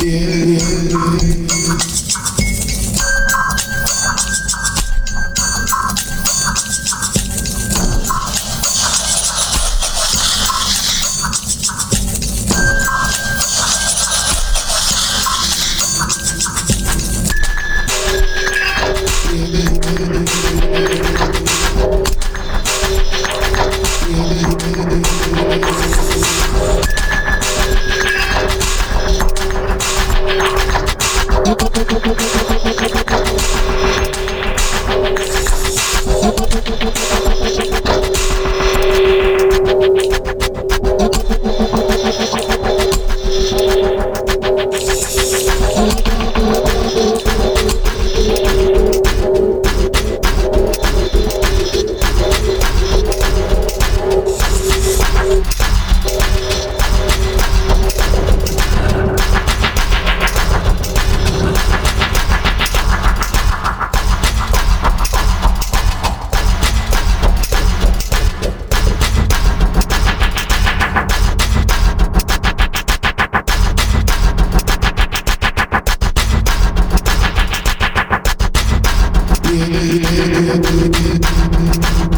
Yeah. Yeah, yeah,